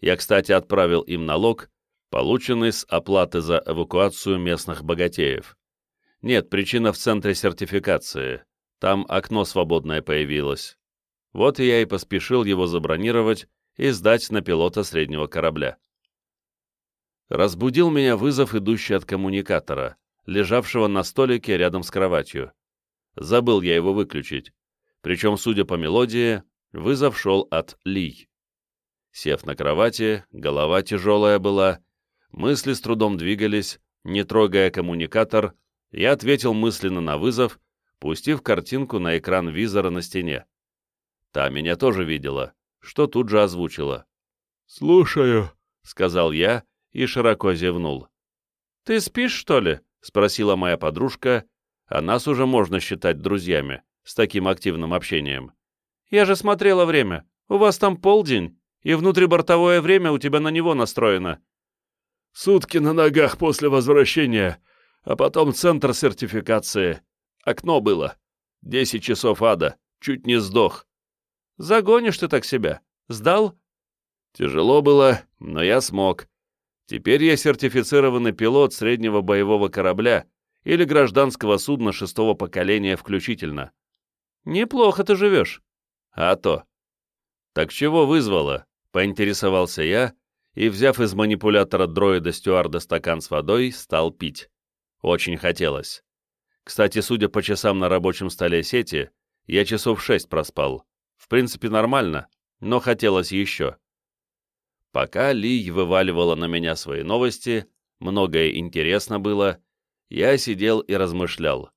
Я, кстати, отправил им налог, полученный с оплаты за эвакуацию местных богатеев. Нет, причина в центре сертификации. Там окно свободное появилось. Вот я и поспешил его забронировать и сдать на пилота среднего корабля. Разбудил меня вызов, идущий от коммуникатора, лежавшего на столике рядом с кроватью. Забыл я его выключить. Причем, судя по мелодии, вызов шел от Ли. Сев на кровати, голова тяжелая была, мысли с трудом двигались, не трогая коммуникатор, я ответил мысленно на вызов, пустив картинку на экран визора на стене. Та меня тоже видела, что тут же озвучила. «Слушаю», — сказал я и широко зевнул. «Ты спишь, что ли?» — спросила моя подружка, а нас уже можно считать друзьями, с таким активным общением. «Я же смотрела время. У вас там полдень и внутрибортовое время у тебя на него настроено». «Сутки на ногах после возвращения, а потом центр сертификации. Окно было. Десять часов ада. Чуть не сдох». «Загонишь ты так себя. Сдал?» «Тяжело было, но я смог. Теперь я сертифицированный пилот среднего боевого корабля или гражданского судна шестого поколения включительно». «Неплохо ты живешь». «А то». «Так чего вызвало?» Поинтересовался я и, взяв из манипулятора дроида стюарда стакан с водой, стал пить. Очень хотелось. Кстати, судя по часам на рабочем столе сети, я часов шесть проспал. В принципе, нормально, но хотелось еще. Пока Ли вываливала на меня свои новости, многое интересно было, я сидел и размышлял.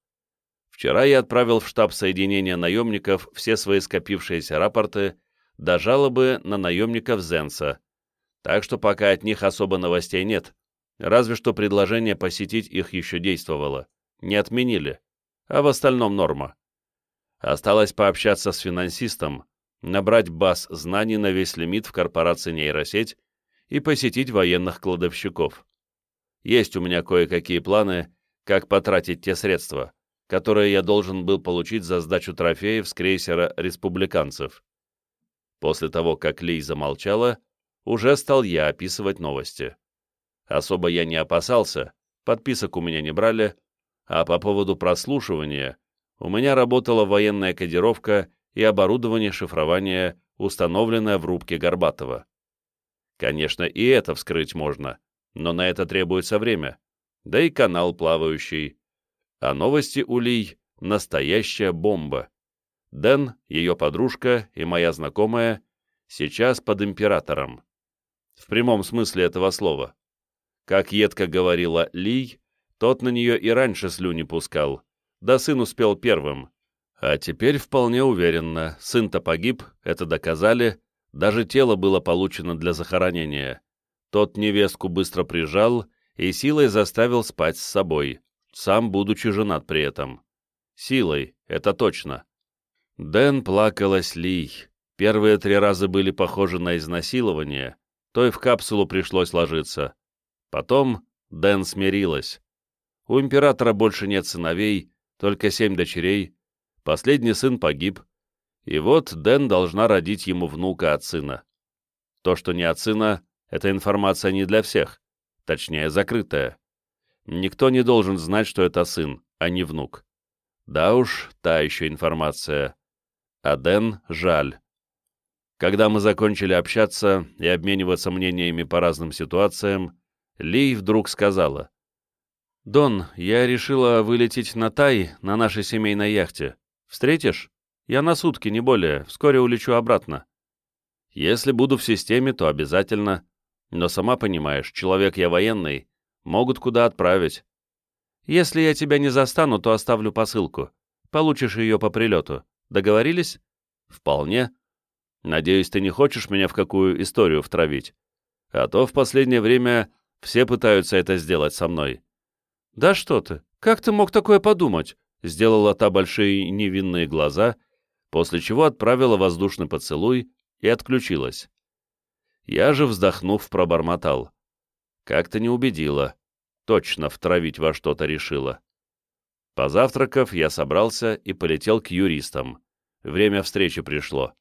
Вчера я отправил в штаб соединения наемников все свои скопившиеся рапорты до жалобы на наемников Зенса, так что пока от них особо новостей нет, разве что предложение посетить их еще действовало, не отменили, а в остальном норма. Осталось пообщаться с финансистом, набрать баз знаний на весь лимит в корпорации нейросеть и посетить военных кладовщиков. Есть у меня кое-какие планы, как потратить те средства, которые я должен был получить за сдачу трофеев с крейсера республиканцев. После того, как Лей замолчала, уже стал я описывать новости. Особо я не опасался, подписок у меня не брали, а по поводу прослушивания у меня работала военная кодировка и оборудование шифрования, установленное в рубке Горбатова. Конечно, и это вскрыть можно, но на это требуется время, да и канал плавающий. А новости у Лий — настоящая бомба. Дэн, ее подружка и моя знакомая сейчас под императором. В прямом смысле этого слова. Как едко говорила Лий, тот на нее и раньше слюни пускал, да сын успел первым. А теперь вполне уверенно, сын-то погиб, это доказали, даже тело было получено для захоронения. Тот невестку быстро прижал и силой заставил спать с собой, сам будучи женат при этом. Силой, это точно. Дэн плакалась Лий. Первые три раза были похожи на изнасилование, то и в капсулу пришлось ложиться. Потом Дэн смирилась. У императора больше нет сыновей, только семь дочерей, последний сын погиб, и вот Дэн должна родить ему внука от сына. То, что не от сына, эта информация не для всех, точнее, закрытая. Никто не должен знать, что это сын, а не внук. Да уж, та еще информация. А Дэн жаль. Когда мы закончили общаться и обмениваться мнениями по разным ситуациям, Ли вдруг сказала. «Дон, я решила вылететь на Тай на нашей семейной яхте. Встретишь? Я на сутки, не более. Вскоре улечу обратно». «Если буду в системе, то обязательно. Но сама понимаешь, человек я военный. Могут куда отправить. Если я тебя не застану, то оставлю посылку. Получишь ее по прилету. Договорились?» «Вполне», Надеюсь, ты не хочешь меня в какую историю втравить? А то в последнее время все пытаются это сделать со мной». «Да что ты! Как ты мог такое подумать?» Сделала та большие невинные глаза, после чего отправила воздушный поцелуй и отключилась. Я же, вздохнув, пробормотал. Как-то не убедила. Точно втравить во что-то решила. Позавтракав, я собрался и полетел к юристам. Время встречи пришло.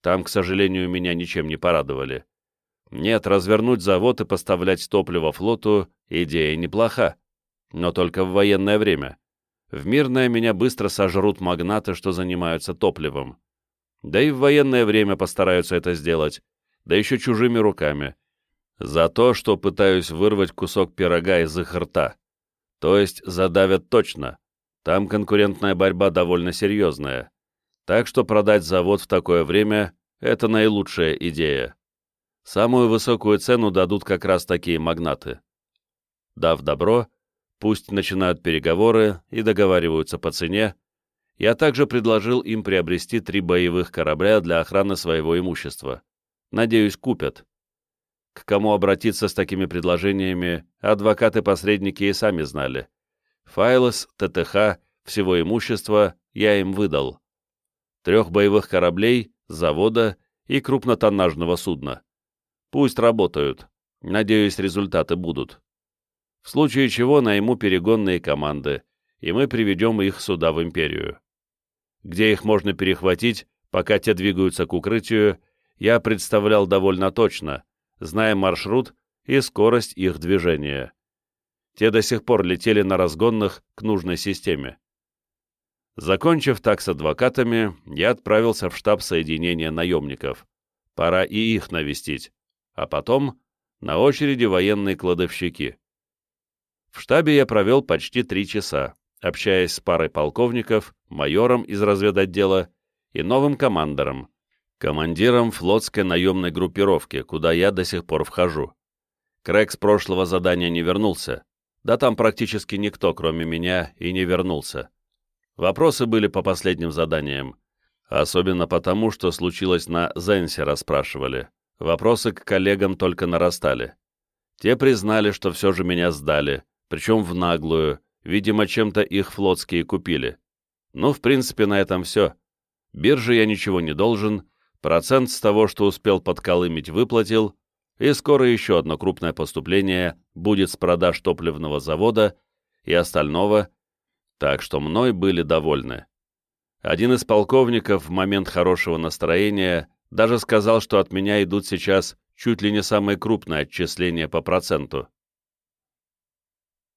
Там, к сожалению, меня ничем не порадовали. Нет, развернуть завод и поставлять топливо флоту — идея неплоха. Но только в военное время. В мирное меня быстро сожрут магнаты, что занимаются топливом. Да и в военное время постараются это сделать, да еще чужими руками. За то, что пытаюсь вырвать кусок пирога из их рта. То есть задавят точно. Там конкурентная борьба довольно серьезная. Так что продать завод в такое время – это наилучшая идея. Самую высокую цену дадут как раз такие магнаты. Дав добро, пусть начинают переговоры и договариваются по цене, я также предложил им приобрести три боевых корабля для охраны своего имущества. Надеюсь, купят. К кому обратиться с такими предложениями, адвокаты-посредники и сами знали. Файлы с ТТХ, всего имущества я им выдал трех боевых кораблей, завода и крупнотоннажного судна. Пусть работают. Надеюсь, результаты будут. В случае чего найму перегонные команды, и мы приведем их сюда в империю. Где их можно перехватить, пока те двигаются к укрытию, я представлял довольно точно, зная маршрут и скорость их движения. Те до сих пор летели на разгонных к нужной системе. Закончив так с адвокатами, я отправился в штаб соединения наемников. Пора и их навестить. А потом на очереди военные кладовщики. В штабе я провел почти три часа, общаясь с парой полковников, майором из разведотдела и новым командором, командиром флотской наемной группировки, куда я до сих пор вхожу. Крэк с прошлого задания не вернулся. Да там практически никто, кроме меня, и не вернулся. Вопросы были по последним заданиям. Особенно потому, что случилось на Зенсе, расспрашивали. Вопросы к коллегам только нарастали. Те признали, что все же меня сдали, причем в наглую, видимо, чем-то их флотские купили. Ну, в принципе, на этом все. Бирже я ничего не должен, процент с того, что успел подколымить, выплатил, и скоро еще одно крупное поступление будет с продаж топливного завода и остального так что мной были довольны. Один из полковников в момент хорошего настроения даже сказал, что от меня идут сейчас чуть ли не самые крупные отчисления по проценту.